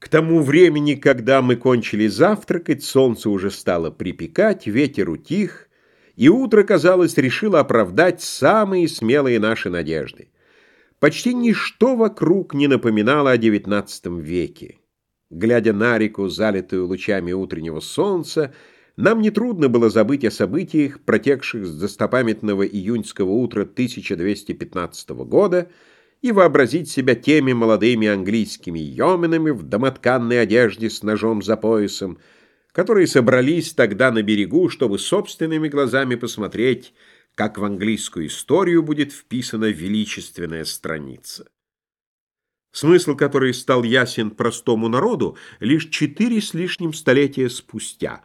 К тому времени, когда мы кончили завтракать, солнце уже стало припекать, ветер утих, и утро, казалось, решило оправдать самые смелые наши надежды. Почти ничто вокруг не напоминало о XIX веке. Глядя на реку, залитую лучами утреннего солнца, нам нетрудно было забыть о событиях, протекших с достопамятного июньского утра 1215 года, и вообразить себя теми молодыми английскими йоменами в домотканной одежде с ножом за поясом, которые собрались тогда на берегу, чтобы собственными глазами посмотреть, как в английскую историю будет вписана величественная страница. Смысл который стал ясен простому народу лишь четыре с лишним столетия спустя,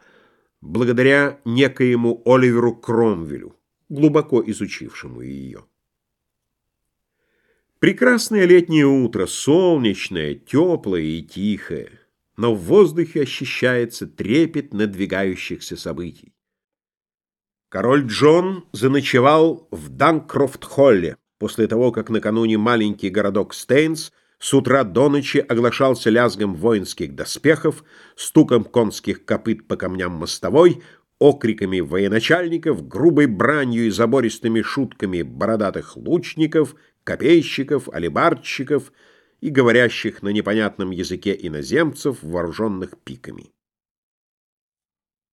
благодаря некоему Оливеру Кромвелю, глубоко изучившему ее. Прекрасное летнее утро, солнечное, теплое и тихое, но в воздухе ощущается трепет надвигающихся событий. Король Джон заночевал в Данкрофт-холле после того, как накануне маленький городок Стейнс с утра до ночи оглашался лязгом воинских доспехов, стуком конских копыт по камням мостовой, окриками военачальников, грубой бранью и забористыми шутками бородатых лучников, копейщиков, алибардщиков и говорящих на непонятном языке иноземцев, вооруженных пиками.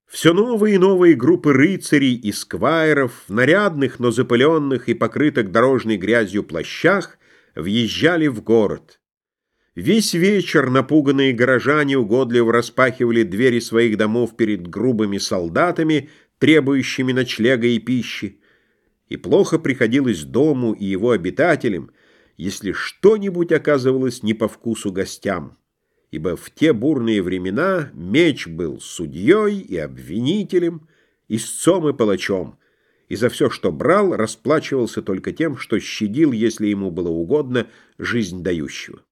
Все новые и новые группы рыцарей и сквайров, нарядных, но запыленных и покрытых дорожной грязью плащах, въезжали в город. Весь вечер напуганные горожане угодливо распахивали двери своих домов перед грубыми солдатами, требующими ночлега и пищи и плохо приходилось дому и его обитателям, если что-нибудь оказывалось не по вкусу гостям, ибо в те бурные времена меч был судьей и обвинителем, истцом и палачом, и за все, что брал, расплачивался только тем, что щадил, если ему было угодно, жизнь дающего.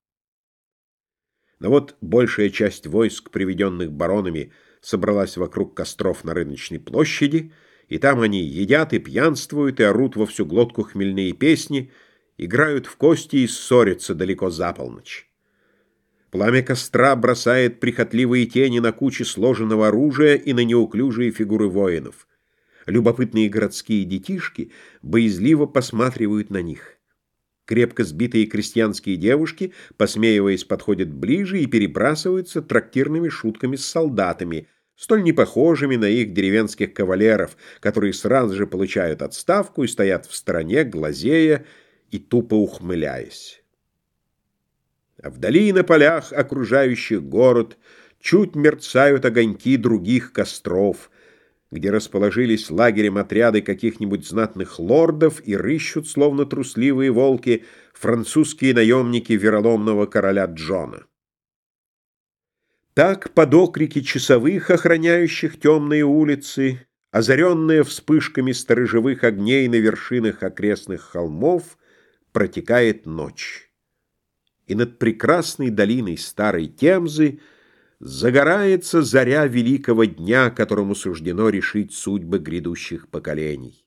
Но вот большая часть войск, приведенных баронами, собралась вокруг костров на рыночной площади — и там они едят и пьянствуют, и орут во всю глотку хмельные песни, играют в кости и ссорятся далеко за полночь. Пламя костра бросает прихотливые тени на кучи сложенного оружия и на неуклюжие фигуры воинов. Любопытные городские детишки боязливо посматривают на них. Крепко сбитые крестьянские девушки, посмеиваясь, подходят ближе и перебрасываются трактирными шутками с солдатами — столь непохожими на их деревенских кавалеров, которые сразу же получают отставку и стоят в стороне, глазея и тупо ухмыляясь. А вдали на полях, окружающих город, чуть мерцают огоньки других костров, где расположились лагерем отряды каких-нибудь знатных лордов и рыщут, словно трусливые волки, французские наемники вероломного короля Джона. Так под окрики часовых, охраняющих темные улицы, озаренная вспышками сторожевых огней на вершинах окрестных холмов, протекает ночь. И над прекрасной долиной Старой Темзы загорается заря великого дня, которому суждено решить судьбы грядущих поколений.